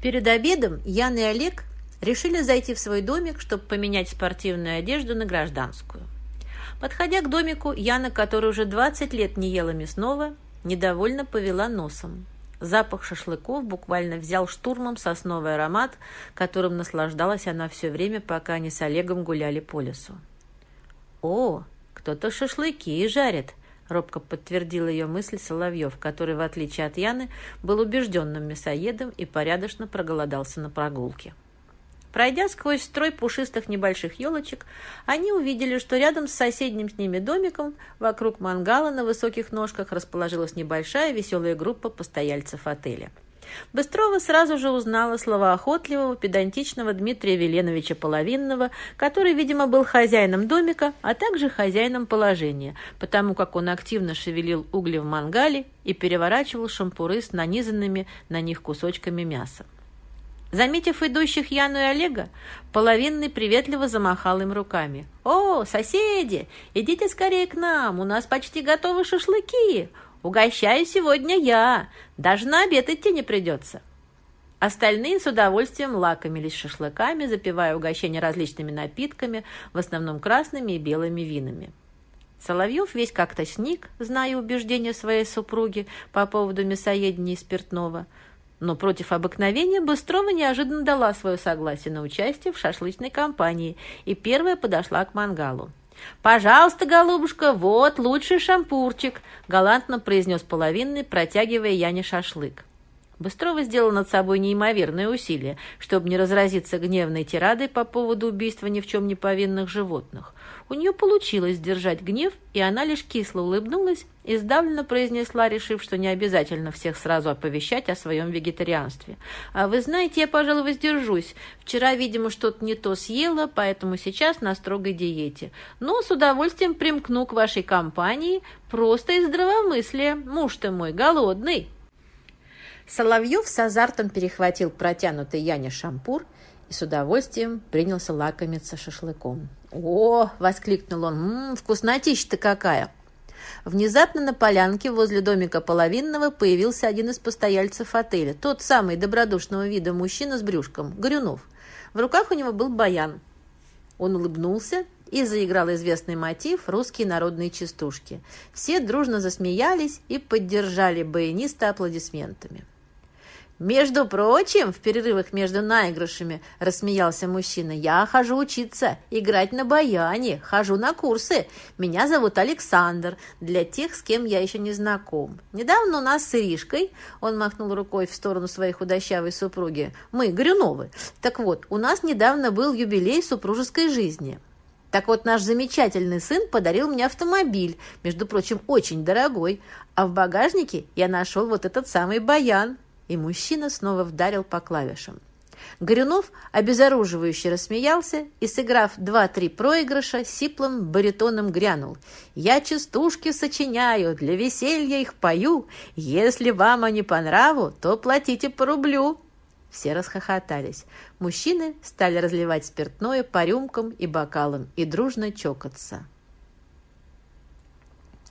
Перед обедом Ян и Олег решили зайти в свой домик, чтобы поменять спортивную одежду на гражданскую. Подходя к домику, Яна, которая уже 20 лет не ела мясного, недовольно повела носом. Запах шашлыков буквально взял штурмом сосновый аромат, которым наслаждалась она все время, пока они с Олегом гуляли по лесу. «О, кто-то шашлыки жарит!» — робко подтвердил ее мысль Соловьев, который, в отличие от Яны, был убежденным мясоедом и порядочно проголодался на прогулке. Пройдя сквозь строй пушистых небольших елочек, они увидели, что рядом с соседним с ними домиком вокруг мангала на высоких ножках расположилась небольшая веселая группа постояльцев отеля. Быстрова сразу же узнала словоохотливого, педантичного Дмитрия Веленовича Половинного, который, видимо, был хозяином домика, а также хозяином положения, потому как он активно шевелил угли в мангале и переворачивал шампуры с нанизанными на них кусочками мяса. Заметив идущих Яну и Олега, половинный приветливо замахал им руками. «О, соседи, идите скорее к нам, у нас почти готовы шашлыки. Угощаю сегодня я, даже на обед идти не придется». Остальные с удовольствием лакомились шашлыками, запивая угощение различными напитками, в основном красными и белыми винами. Соловьев весь как-то сник, зная убеждения своей супруги по поводу мясоедения и спиртного – но против обыкновения Быстрова неожиданно дала свое согласие на участие в шашлычной кампании и первая подошла к мангалу. «Пожалуйста, голубушка, вот лучший шампурчик», — галантно произнес половинный, протягивая Яне шашлык. Быстрова сделала над собой неимоверное усилие, чтобы не разразиться гневной тирадой по поводу убийства ни в чем не повинных животных. У нее получилось сдержать гнев, и она лишь кисло улыбнулась и сдавленно произнесла, решив, что не обязательно всех сразу оповещать о своем вегетарианстве. «А вы знаете, я, пожалуй, воздержусь. Вчера, видимо, что-то не то съела, поэтому сейчас на строгой диете. Но с удовольствием примкну к вашей компании просто из здравомыслия. Муж ты мой голодный». Соловьев с азартом перехватил протянутый Яне шампур и с удовольствием принялся лакомиться шашлыком. «О!» — воскликнул он. «Ммм, вкуснотища-то какая!» Внезапно на полянке возле домика Половинного появился один из постояльцев отеля, тот самый добродушного вида мужчина с брюшком, Горюнов. В руках у него был баян. Он улыбнулся и заиграл известный мотив «Русские народные частушки». Все дружно засмеялись и поддержали баяниста аплодисментами. «Между прочим, в перерывах между наигрышами, — рассмеялся мужчина, — я хожу учиться, играть на баяне, хожу на курсы. Меня зовут Александр, для тех, с кем я еще не знаком. Недавно у нас с Иришкой, — он махнул рукой в сторону своей худощавой супруги, — мы, Грюновы. Так вот, у нас недавно был юбилей супружеской жизни». Так вот, наш замечательный сын подарил мне автомобиль, между прочим, очень дорогой, а в багажнике я нашел вот этот самый баян. И мужчина снова вдарил по клавишам. Горюнов обезоруживающе рассмеялся и, сыграв два-три проигрыша, сиплым баритоном грянул. «Я частушки сочиняю, для веселья их пою. Если вам они по нраву, то платите по рублю». Все расхохотались. Мужчины стали разливать спиртное по рюмкам и бокалам и дружно чокаться.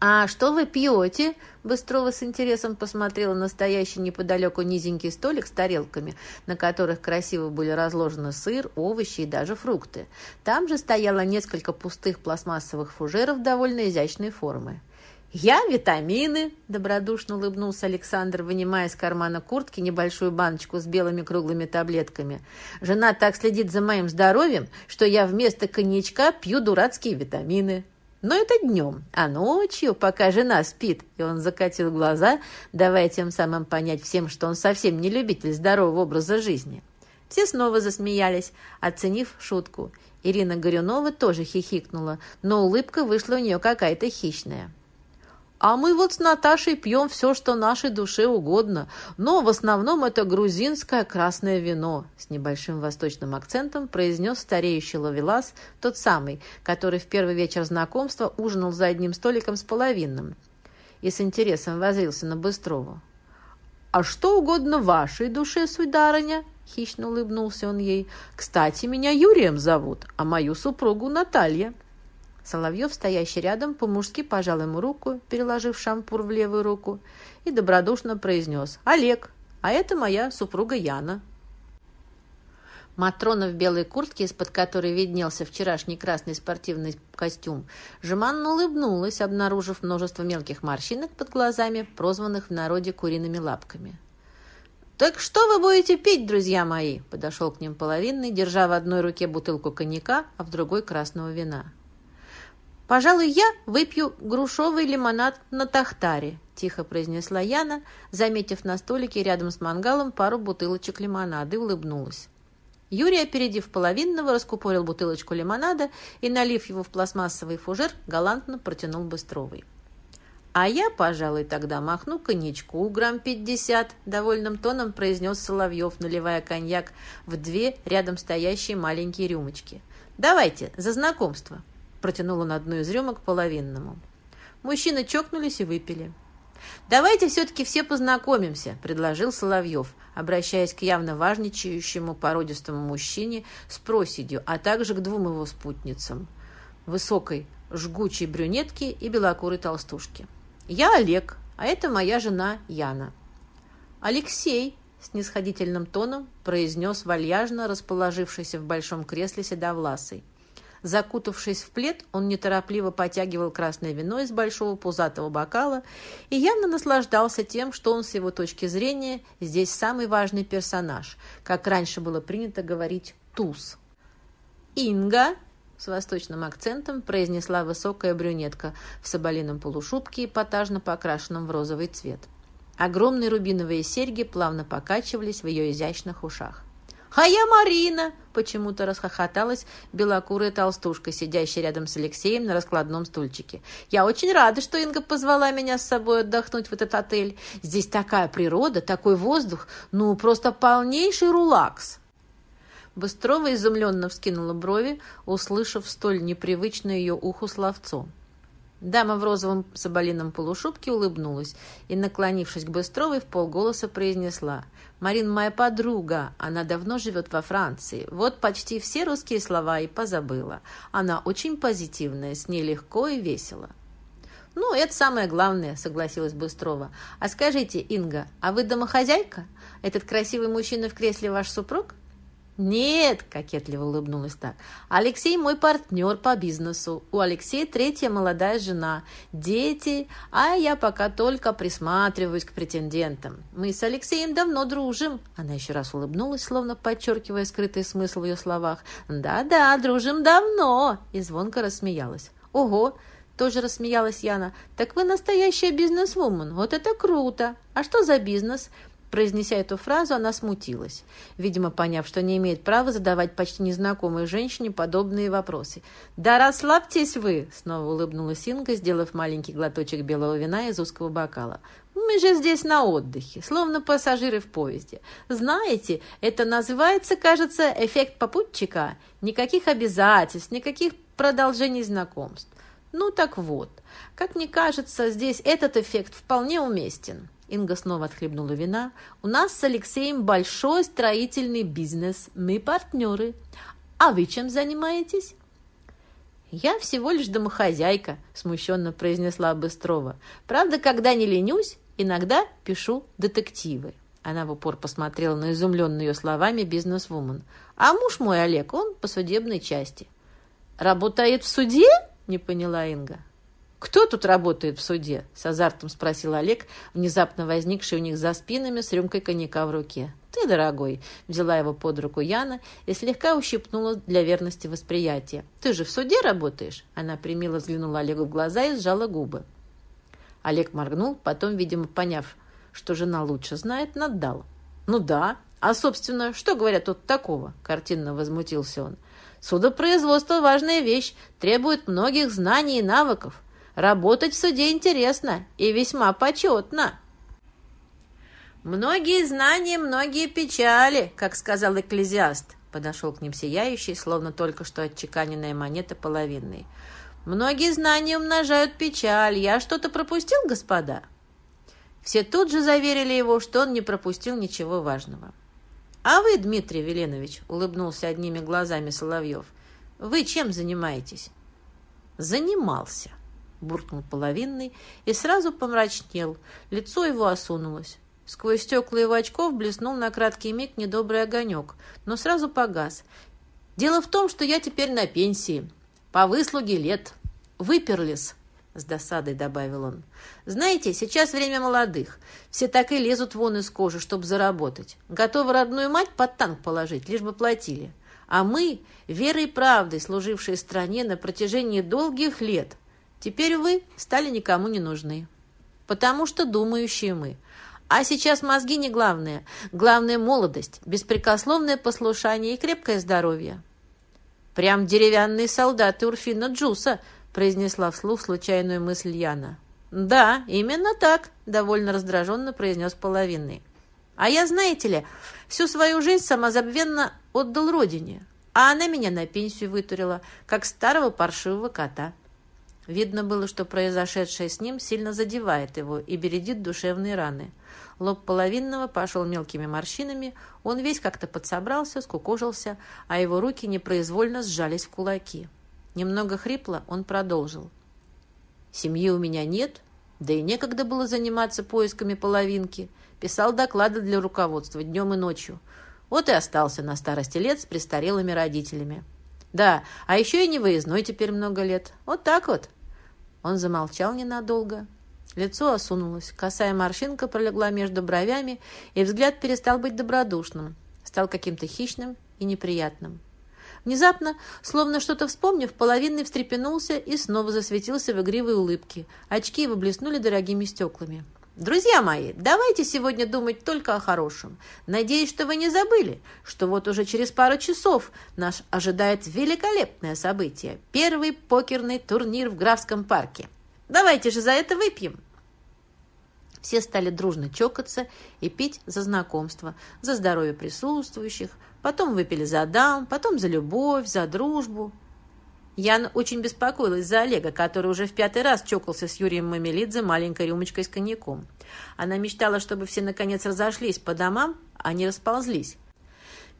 «А что вы пьете?» Быстрова с интересом посмотрела на стоящий неподалеку низенький столик с тарелками, на которых красиво были разложены сыр, овощи и даже фрукты. Там же стояло несколько пустых пластмассовых фужеров довольно изящной формы. «Я витамины!» – добродушно улыбнулся Александр, вынимая из кармана куртки небольшую баночку с белыми круглыми таблетками. «Жена так следит за моим здоровьем, что я вместо коньячка пью дурацкие витамины». Но это днем, а ночью, пока жена спит, и он закатил глаза, давая тем самым понять всем, что он совсем не любитель здорового образа жизни. Все снова засмеялись, оценив шутку. Ирина Горюнова тоже хихикнула, но улыбка вышла у нее какая-то хищная. А мы вот с Наташей пьем все, что нашей душе угодно, но в основном это грузинское красное вино», — с небольшим восточным акцентом произнес стареющий ловелас, тот самый, который в первый вечер знакомства ужинал за одним столиком с половинным, и с интересом возрился на Быстрову. «А что угодно вашей душе, сударыня?» — хищно улыбнулся он ей. «Кстати, меня Юрием зовут, а мою супругу Наталья». Соловьев, стоящий рядом, по-мужски пожал ему руку, переложив шампур в левую руку, и добродушно произнес «Олег, а это моя супруга Яна». Матрона в белой куртке, из-под которой виднелся вчерашний красный спортивный костюм, жеманно улыбнулась, обнаружив множество мелких морщинок под глазами, прозванных в народе куриными лапками. «Так что вы будете пить, друзья мои?» – подошел к ним половинный, держа в одной руке бутылку коньяка, а в другой – красного вина. «Пожалуй, я выпью грушовый лимонад на тахтаре», – тихо произнесла Яна, заметив на столике рядом с мангалом пару бутылочек лимонада и улыбнулась. Юрий, опередив половинного, раскупорил бутылочку лимонада и, налив его в пластмассовый фужер, галантно протянул Быстровой. «А я, пожалуй, тогда махну коньячку грамм пятьдесят», — довольным тоном произнес Соловьев, наливая коньяк в две рядом стоящие маленькие рюмочки. «Давайте, за знакомство», — протянул он одну из рюмок половинному. Мужчины чокнулись и выпили. «Давайте все-таки все познакомимся», — предложил Соловьев, обращаясь к явно важничающему породистому мужчине с проседью, а также к двум его спутницам — высокой, жгучей брюнетке и белокурой толстушке. «Я Олег, а это моя жена Яна». «Алексей», — снисходительным тоном произнес вальяжно расположившийся в большом кресле седовласый. Закутавшись в плед, он неторопливо потягивал красное вино из большого пузатого бокала и явно наслаждался тем, что он с его точки зрения здесь самый важный персонаж, как раньше было принято говорить «туз». «Инга!» — с восточным акцентом произнесла высокая брюнетка в соболином полушубке, эпатажно покрашенном в розовый цвет. Огромные рубиновые серьги плавно покачивались в ее изящных ушах. «А я Марина!» – почему-то расхохоталась белокурая толстушка, сидящая рядом с Алексеем на раскладном стульчике. «Я очень рада, что Инга позвала меня с собой отдохнуть в этот отель. Здесь такая природа, такой воздух, ну, просто полнейший рулакс!» Быстрова изумленно вскинула брови, услышав столь непривычное ее уху словцо. Дама в розовом соболином полушубке улыбнулась и, наклонившись к Быстровой, в полголоса произнесла – Марин моя подруга, она давно живет во Франции. Вот почти все русские слова и позабыла. Она очень позитивная, с ней легко и весело. «Ну, это самое главное», — согласилась Быстрова. «А скажите, Инга, а вы домохозяйка? Этот красивый мужчина в кресле ваш супруг?» «Нет», — кокетливо улыбнулась так, — «Алексей мой партнер по бизнесу. У Алексея третья молодая жена, дети, а я пока только присматриваюсь к претендентам. Мы с Алексеем давно дружим». Она еще раз улыбнулась, словно подчеркивая скрытый смысл в ее словах. «Да-да, дружим давно», — и звонко рассмеялась. «Ого!» — тоже рассмеялась Яна. «Так вы настоящая бизнесвумен. Вот это круто! А что за бизнес? Произнеся эту фразу, она смутилась, видимо, поняв, что не имеет права задавать почти незнакомой женщине подобные вопросы. «Да расслабьтесь вы!» — снова улыбнулась Инга, сделав маленький глоточек белого вина из узкого бокала. «Мы же здесь на отдыхе, словно пассажиры в поезде. Знаете, это называется, кажется, эффект попутчика. Никаких обязательств, никаких продолжений знакомств. Ну так вот, как мне кажется, здесь этот эффект вполне уместен». Инга снова отхлебнула вина. «У нас с Алексеем большой строительный бизнес. Мы партнеры. А вы чем занимаетесь?» «Я всего лишь домохозяйка», — смущенно произнесла Быстрова. «Правда, когда не ленюсь, иногда пишу детективы». Она в упор посмотрела на изумленную ее словами бизнес-вумен. «А муж мой, Олег, он по судебной части». «Работает в суде?» — не поняла Инга. «Кто тут работает в суде?» — с азартом спросил Олег, внезапно возникший у них за спинами с рюмкой коньяка в руке. «Ты, дорогой!» — взяла его под руку Яна и слегка ущипнула для верности восприятия. «Ты же в суде работаешь?» Она примило взглянула Олегу в глаза и сжала губы. Олег моргнул, потом, видимо, поняв, что жена лучше знает, наддал. «Ну да. А, собственно, что говорят тут такого?» — картинно возмутился он. «Судопроизводство — важная вещь, требует многих знаний и навыков». Работать в суде интересно и весьма почетно. «Многие знания, многие печали», как сказал экклезиаст. Подошел к ним сияющий, словно только что отчеканенная монета половинной. «Многие знания умножают печаль. Я что-то пропустил, господа?» Все тут же заверили его, что он не пропустил ничего важного. «А вы, Дмитрий Веленович», — улыбнулся одними глазами Соловьев, — «вы чем занимаетесь?» «Занимался», буркнул половинный и сразу помрачнел. Лицо его осунулось. Сквозь стекла его очков блеснул на краткий миг недобрый огонек, но сразу погас. «Дело в том, что я теперь на пенсии. По выслуге лет. Выперлись», — с досадой добавил он. «Знаете, сейчас время молодых. Все так и лезут вон из кожи, чтобы заработать. Готовы родную мать под танк положить, лишь бы платили. А мы, верой и правдой, служившие стране на протяжении долгих лет, теперь, вы стали никому не нужны. Потому что думающие мы — а сейчас мозги не главное. Главное – молодость, беспрекословное послушание и крепкое здоровье. «Прям деревянные солдаты Урфина Джуса», – произнесла вслух случайную мысль Яна. «Да, именно так», – довольно раздраженно произнес половинный. «А я, знаете ли, всю свою жизнь самозабвенно отдал родине, а она меня на пенсию вытурила, как старого паршивого кота». Видно было, что произошедшее с ним сильно задевает его и бередит душевные раны. Лоб половинного пошел мелкими морщинами, он весь как-то подсобрался, скукожился, а его руки непроизвольно сжались в кулаки. Немного хрипло он продолжил. «Семьи у меня нет, да и некогда было заниматься поисками половинки. Писал доклады для руководства днем и ночью. Вот и остался на старости лет с престарелыми родителями. Да, а еще и не выездной теперь много лет. Вот так вот». Он замолчал ненадолго. Лицо осунулось, косая морщинка пролегла между бровями, и взгляд перестал быть добродушным, стал каким-то хищным и неприятным. Внезапно, словно что-то вспомнив, половинный встрепенулся и снова засветился в игривой улыбке. Очки его блеснули дорогими стеклами. «Друзья мои, давайте сегодня думать только о хорошем. Надеюсь, что вы не забыли, что вот уже через пару часов нас ожидает великолепное событие – первый покерный турнир в Графском парке. Давайте же за это выпьем!» Все стали дружно чокаться и пить за знакомство, за здоровье присутствующих, потом выпили за дам, потом за любовь, за дружбу – Яна очень беспокоилась за Олега, который уже в пятый раз чокался с Юрием Мамелидзе маленькой рюмочкой с коньяком. Она мечтала, чтобы все наконец разошлись по домам, а не расползлись.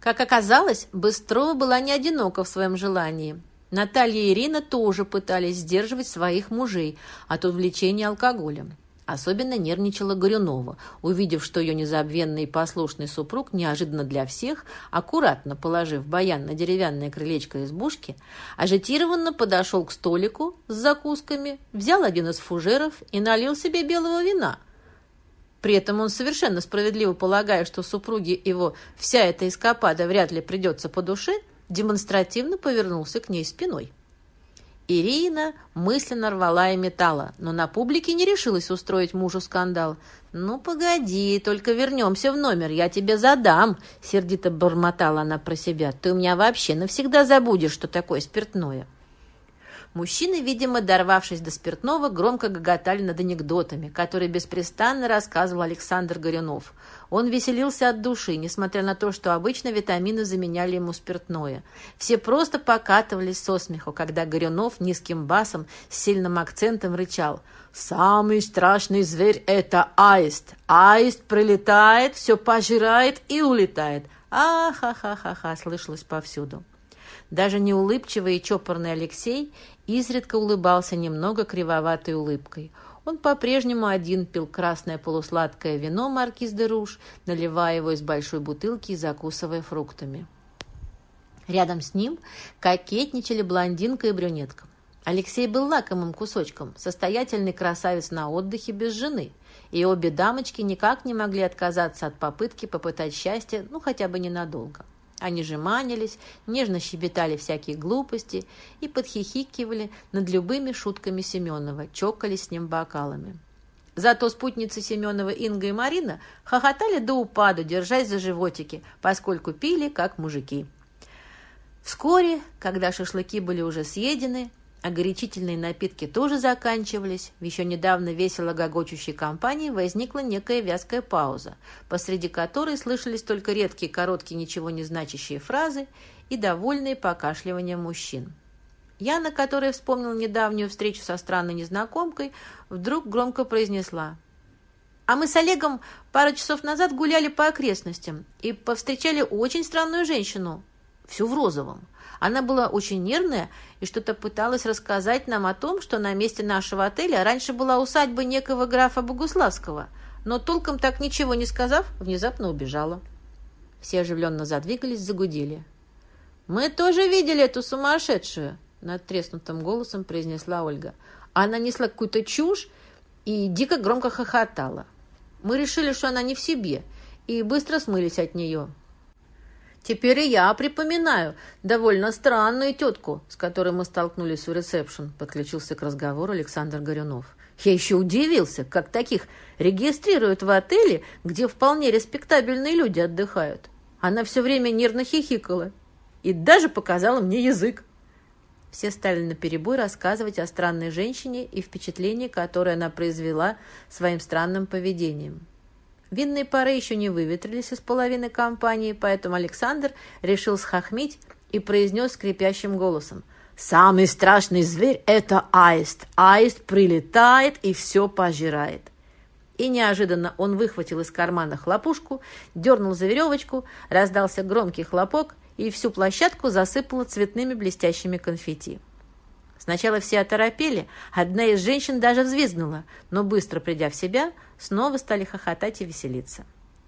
Как оказалось, Быстрова была не одинока в своем желании. Наталья и Ирина тоже пытались сдерживать своих мужей от увлечения алкоголем. Особенно нервничала Горюнова, увидев, что ее незабвенный и послушный супруг неожиданно для всех, аккуратно положив баян на деревянное крылечко избушки, ажитированно подошел к столику с закусками, взял один из фужеров и налил себе белого вина. При этом он совершенно справедливо полагая, что супруге его вся эта эскапада вряд ли придется по душе, демонстративно повернулся к ней спиной. Ирина мысленно рвала и металла, но на публике не решилась устроить мужу скандал. «Ну, погоди, только вернемся в номер, я тебе задам», — сердито бормотала она про себя. «Ты у меня вообще навсегда забудешь, что такое спиртное». Мужчины, видимо, дорвавшись до спиртного, громко гоготали над анекдотами, которые беспрестанно рассказывал Александр Горюнов. Он веселился от души, несмотря на то, что обычно витамины заменяли ему спиртное. Все просто покатывались со смеху, когда Горюнов низким басом с сильным акцентом рычал «Самый страшный зверь — это аист. Аист прилетает, все пожирает и улетает. А-ха-ха-ха-ха!» слышалось повсюду. Даже неулыбчивый и чопорный Алексей изредка улыбался немного кривоватой улыбкой. Он по-прежнему один пил красное полусладкое вино маркиз де Руж, наливая его из большой бутылки и закусывая фруктами. Рядом с ним кокетничали блондинка и брюнетка. Алексей был лакомым кусочком, состоятельный красавец на отдыхе без жены, и обе дамочки никак не могли отказаться от попытки попытать счастье, ну хотя бы ненадолго. Они же манились, нежно щебетали всякие глупости и подхихикивали над любыми шутками Семенова, чокались с ним бокалами. Зато спутницы Семенова Инга и Марина хохотали до упаду, держась за животики, поскольку пили, как мужики. Вскоре, когда шашлыки были уже съедены, а горячительные напитки тоже заканчивались. В еще недавно весело гогочущей компании возникла некая вязкая пауза, посреди которой слышались только редкие короткие ничего не значащие фразы и довольные покашливания мужчин. Яна, которая вспомнила недавнюю встречу со странной незнакомкой, вдруг громко произнесла. «А мы с Олегом пару часов назад гуляли по окрестностям и повстречали очень странную женщину, всю в розовом. Она была очень нервная и что-то пыталась рассказать нам о том, что на месте нашего отеля раньше была усадьба некого графа Богуславского. но толком так ничего не сказав, внезапно убежала. Все оживленно задвигались, загудели. «Мы тоже видели эту сумасшедшую!» над треснутым голосом произнесла Ольга. Она несла какую-то чушь и дико громко хохотала. Мы решили, что она не в себе, и быстро смылись от нее. Теперь и я припоминаю довольно странную тетку, с которой мы столкнулись в ресепшн, подключился к разговору Александр Горюнов. Я еще удивился, как таких регистрируют в отеле, где вполне респектабельные люди отдыхают. Она все время нервно хихикала и даже показала мне язык. Все стали наперебой рассказывать о странной женщине и впечатлении, которое она произвела своим странным поведением. Винные пары еще не выветрились из половины компании, поэтому Александр решил схохмить и произнес скрипящим голосом. «Самый страшный зверь – это аист. Аист прилетает и все пожирает». И неожиданно он выхватил из кармана хлопушку, дернул за веревочку, раздался громкий хлопок – и всю площадку засыпало цветными блестящими конфетти. Сначала все оторопели, одна из женщин даже взвизгнула, но быстро придя в себя, снова стали хохотать и веселиться.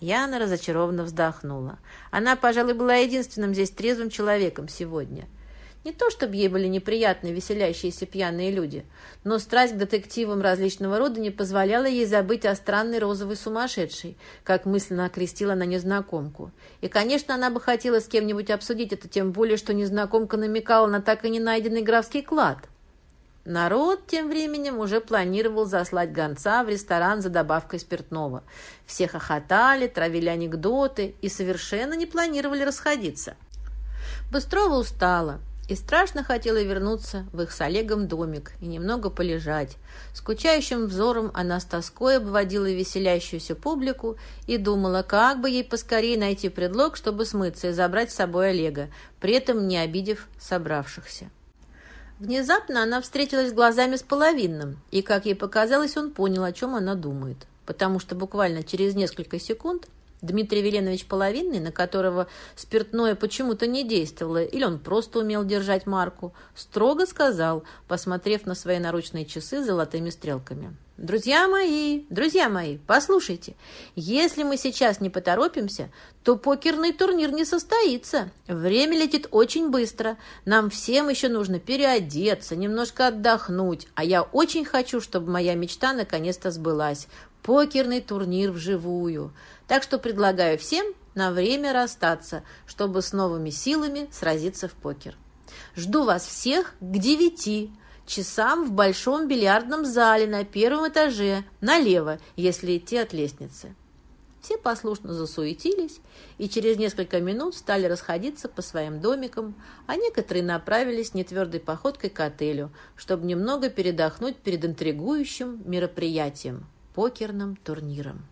Яна разочарованно вздохнула. Она, пожалуй, была единственным здесь трезвым человеком сегодня – не то, чтобы ей были неприятны веселящиеся пьяные люди, но страсть к детективам различного рода не позволяла ей забыть о странной розовой сумасшедшей, как мысленно окрестила на незнакомку. И, конечно, она бы хотела с кем-нибудь обсудить это, тем более, что незнакомка намекала на так и не найденный графский клад. Народ тем временем уже планировал заслать гонца в ресторан за добавкой спиртного. Все хохотали, травили анекдоты и совершенно не планировали расходиться. Быстрова устала и страшно хотела вернуться в их с Олегом домик и немного полежать. Скучающим взором она с тоской обводила веселящуюся публику и думала, как бы ей поскорее найти предлог, чтобы смыться и забрать с собой Олега, при этом не обидев собравшихся. Внезапно она встретилась глазами с половинным, и, как ей показалось, он понял, о чем она думает, потому что буквально через несколько секунд Дмитрий Веленович Половинный, на которого спиртное почему-то не действовало, или он просто умел держать марку, строго сказал, посмотрев на свои наручные часы с золотыми стрелками. «Друзья мои, друзья мои, послушайте, если мы сейчас не поторопимся, то покерный турнир не состоится. Время летит очень быстро. Нам всем еще нужно переодеться, немножко отдохнуть, а я очень хочу, чтобы моя мечта наконец-то сбылась. Покерный турнир вживую. Так что предлагаю всем на время расстаться, чтобы с новыми силами сразиться в покер. Жду вас всех к девяти часам в большом бильярдном зале на первом этаже, налево, если идти от лестницы. Все послушно засуетились и через несколько минут стали расходиться по своим домикам, а некоторые направились нетвердой походкой к отелю, чтобы немного передохнуть перед интригующим мероприятием – покерным турниром.